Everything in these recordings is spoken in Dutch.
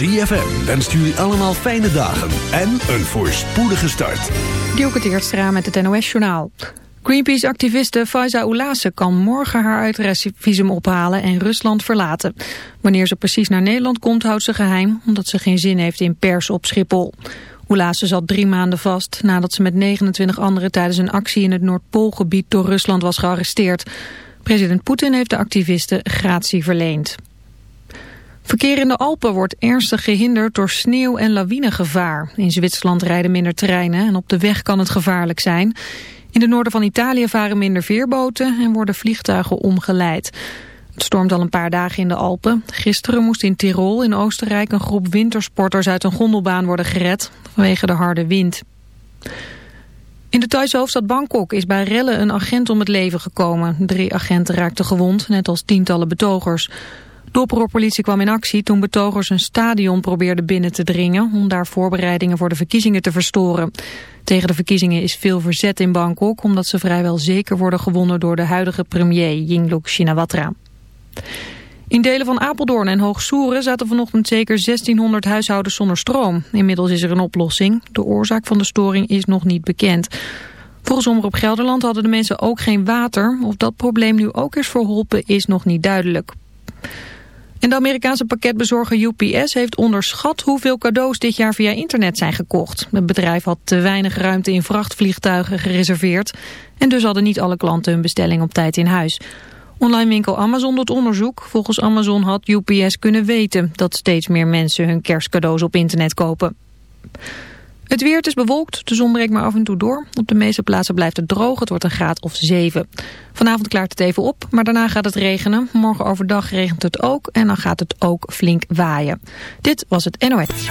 ZFM wenst jullie allemaal fijne dagen en een voorspoedige start. Dielke Teertstra met het NOS-journaal. Greenpeace-activiste Faiza Oulase kan morgen haar uitreisvisum ophalen en Rusland verlaten. Wanneer ze precies naar Nederland komt, houdt ze geheim, omdat ze geen zin heeft in pers op Schiphol. Oulase zat drie maanden vast nadat ze met 29 anderen tijdens een actie in het Noordpoolgebied door Rusland was gearresteerd. President Poetin heeft de activiste gratie verleend. Verkeer in de Alpen wordt ernstig gehinderd door sneeuw- en lawinegevaar. In Zwitserland rijden minder treinen en op de weg kan het gevaarlijk zijn. In de noorden van Italië varen minder veerboten en worden vliegtuigen omgeleid. Het stormt al een paar dagen in de Alpen. Gisteren moest in Tirol in Oostenrijk een groep wintersporters uit een gondelbaan worden gered vanwege de harde wind. In de Thaise hoofdstad Bangkok is bij rellen een agent om het leven gekomen. Drie agenten raakten gewond, net als tientallen betogers. De kwam in actie toen betogers een stadion probeerden binnen te dringen... om daar voorbereidingen voor de verkiezingen te verstoren. Tegen de verkiezingen is veel verzet in Bangkok... omdat ze vrijwel zeker worden gewonnen door de huidige premier Yingluck Shinawatra. In delen van Apeldoorn en Hoogsoeren zaten vanochtend zeker 1600 huishoudens zonder stroom. Inmiddels is er een oplossing. De oorzaak van de storing is nog niet bekend. Volgens Omroep Gelderland hadden de mensen ook geen water. Of dat probleem nu ook is verholpen is nog niet duidelijk. En de Amerikaanse pakketbezorger UPS heeft onderschat hoeveel cadeaus dit jaar via internet zijn gekocht. Het bedrijf had te weinig ruimte in vrachtvliegtuigen gereserveerd en dus hadden niet alle klanten hun bestelling op tijd in huis. Online winkel Amazon doet onderzoek. Volgens Amazon had UPS kunnen weten dat steeds meer mensen hun kerstcadeaus op internet kopen. Het weer is bewolkt, de zon breekt maar af en toe door. Op de meeste plaatsen blijft het droog, het wordt een graad of 7. Vanavond klaart het even op, maar daarna gaat het regenen. Morgen overdag regent het ook en dan gaat het ook flink waaien. Dit was het NOS.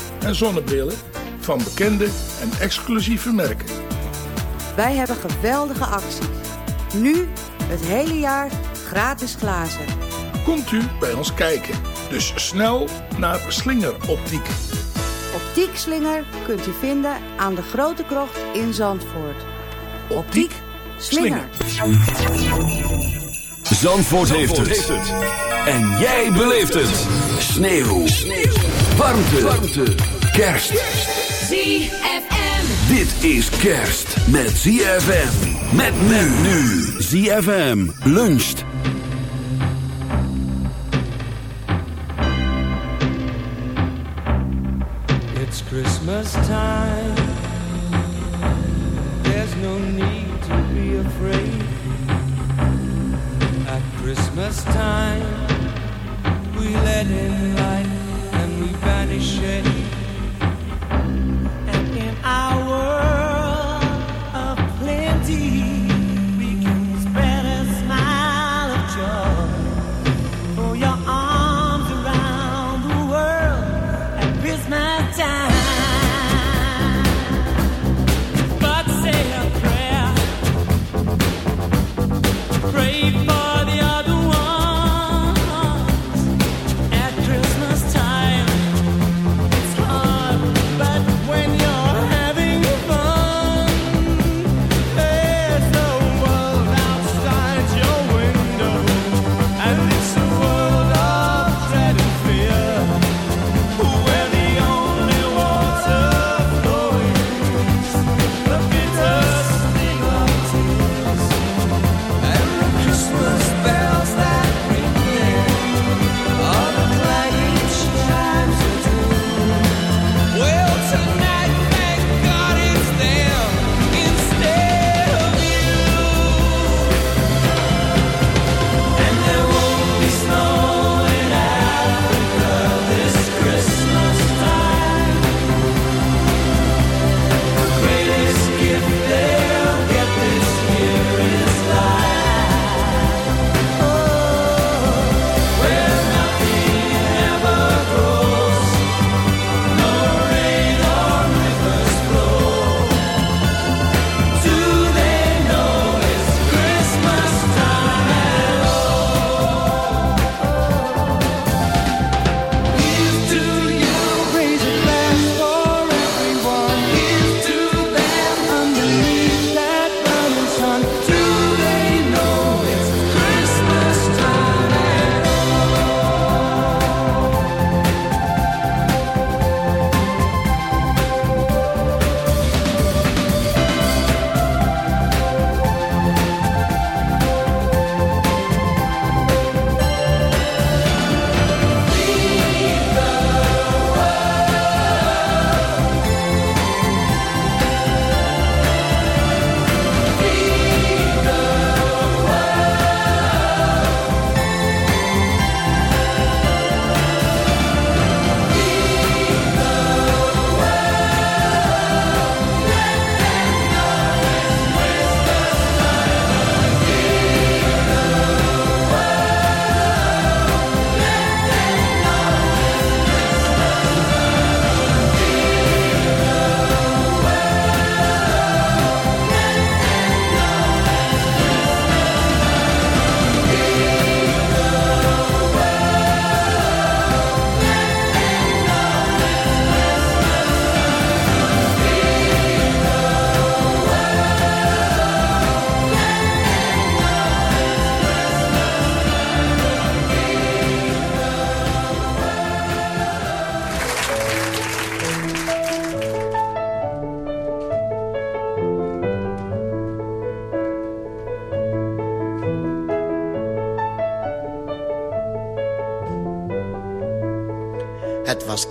en zonnebrillen van bekende en exclusieve merken. Wij hebben geweldige acties. Nu het hele jaar gratis glazen. Komt u bij ons kijken. Dus snel naar Slinger Optiek. Optiek slinger kunt u vinden aan de Grote Krocht in Zandvoort. Optiek slinger. Zandvoort, heeft, het. En jij beleeft het. Sneeuw. Warmte. Warmte. Kerst. ZFM. Dit is kerst met ZFM. Met men nu. ZFM luncht. It's Christmas time. There's no need to be afraid. At Christmas time, we let in light and we שאת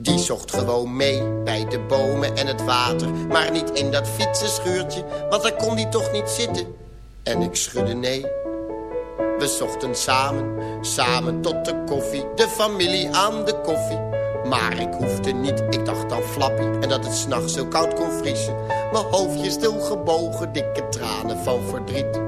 Die zocht gewoon mee bij de bomen en het water. Maar niet in dat fietsenschuurtje, want daar kon hij toch niet zitten. En ik schudde nee. We zochten samen, samen tot de koffie. De familie aan de koffie. Maar ik hoefde niet, ik dacht aan Flappy En dat het s'nachts zo koud kon vriezen Mijn hoofdje stil gebogen, dikke tranen van verdriet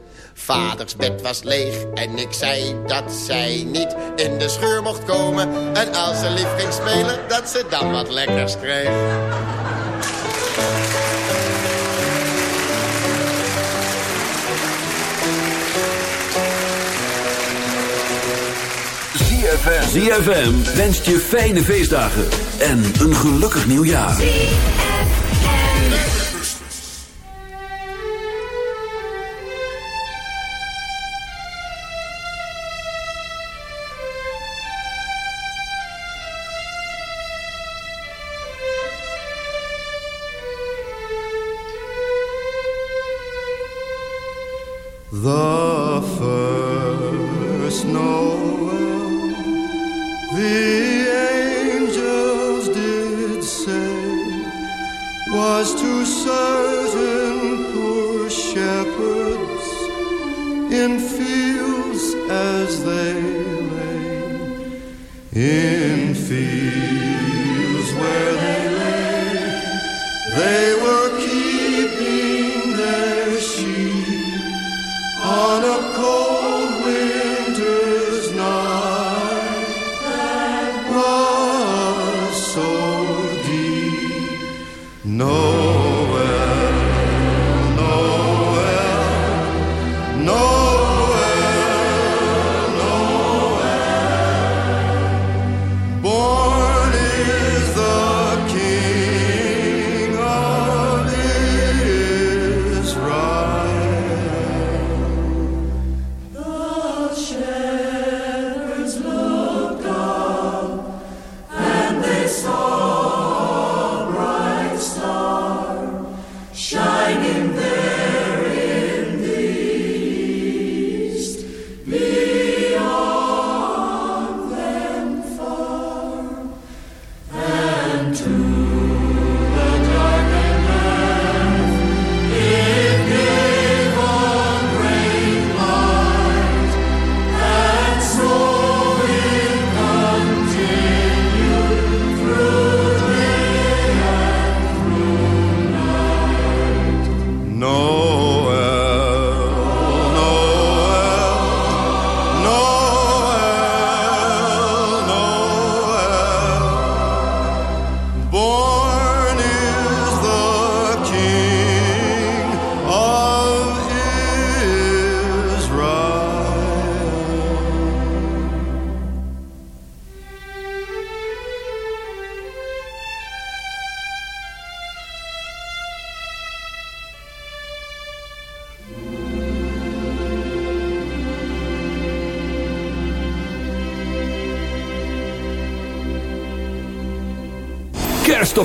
Vaders bed was leeg en ik zei dat zij niet in de scheur mocht komen. En als ze lief ging spelen, dat ze dan wat lekkers kreeg. ZFM. ZFM wenst je fijne feestdagen en een gelukkig nieuwjaar.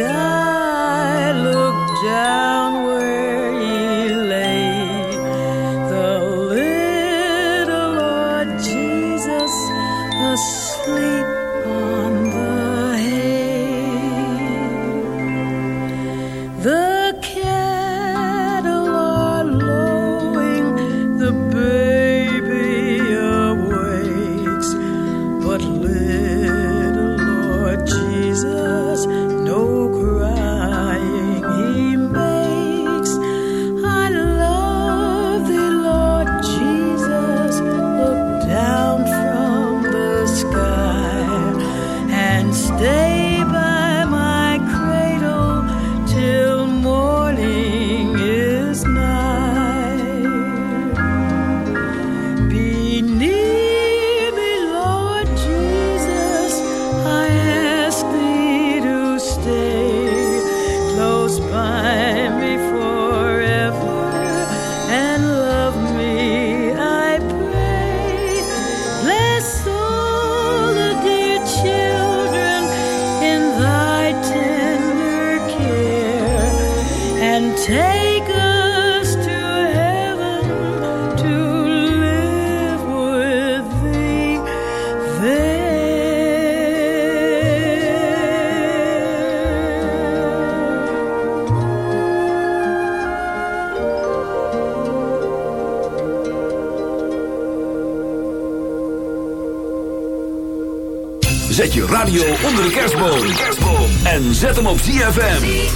sky, look down. Hem op ZFM.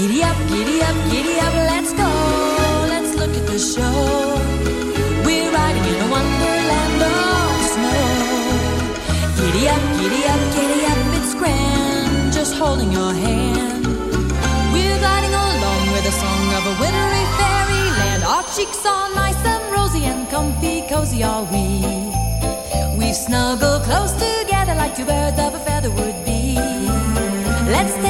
Giddy up, giddy up, giddy up, let's go. Let's look at the show. We're riding in a wonderland of snow. Giddy up, giddy up, giddy up, it's grand, just holding your hand. We're gliding along with the song of a wintry fairyland. Our cheeks are nice and rosy and comfy, cozy are we. We've snuggled close together like two birds of a feather would be. Let's take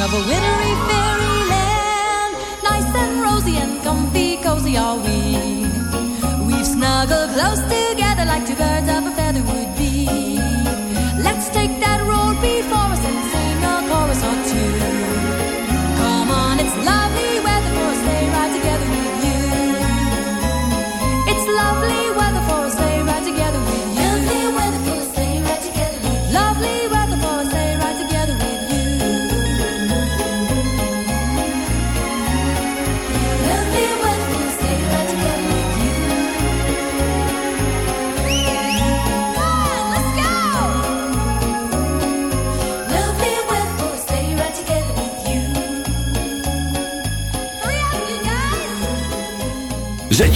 of a wintry fairyland. Nice and rosy and comfy, cozy are we. We've snuggled close together like two birds.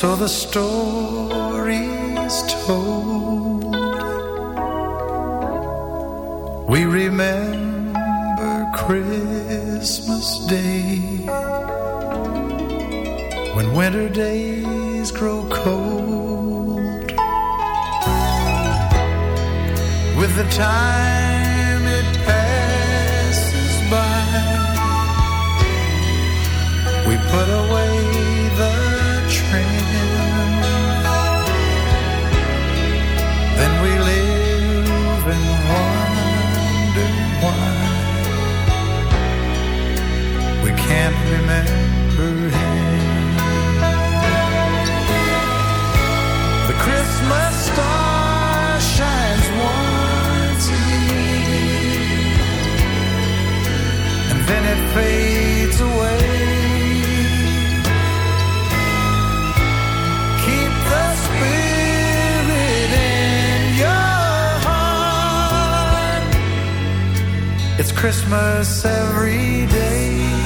So the story's told. We remember Christmas Day when winter days grow cold. With the time it passes by, we put away remember him. The Christmas star shines once a year, and then it fades away. Keep the spirit in your heart. It's Christmas every day.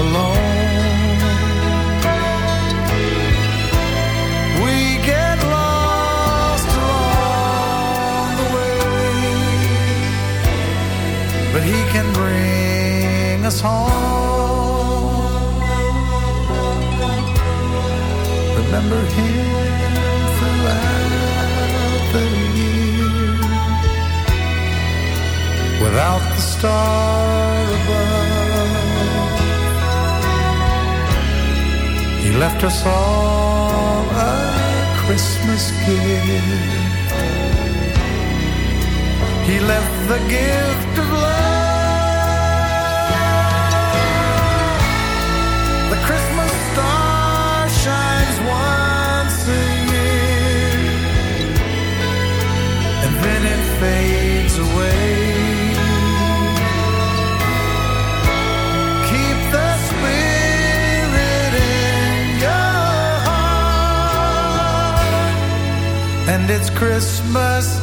Alone. Left us all a Christmas gift. He left the gift it's Christmas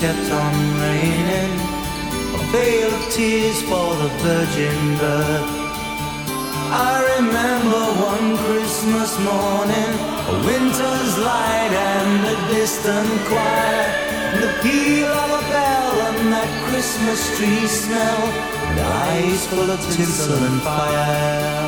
kept on raining. A veil of tears for the virgin birth. I remember one Christmas morning, a winter's light and a distant choir, and the peal of a bell and that Christmas tree smell, and eyes full of tinsel and fire.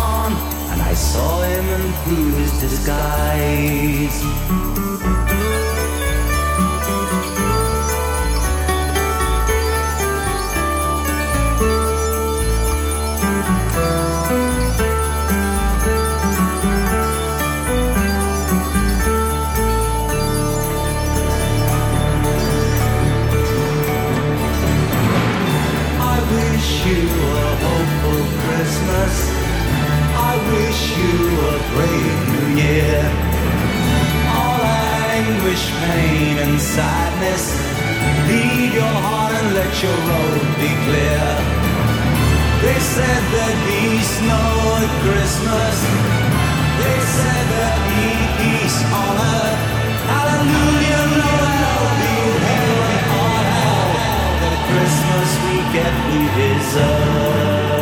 saw him and through his disguise. wish you a great new year. All anguish, pain, and sadness, leave your heart and let your road be clear. They said there'd be snow at Christmas. They said there'd be peace on earth. Hallelujah, no hell, be hell on hell. The Christmas we get, we deserve.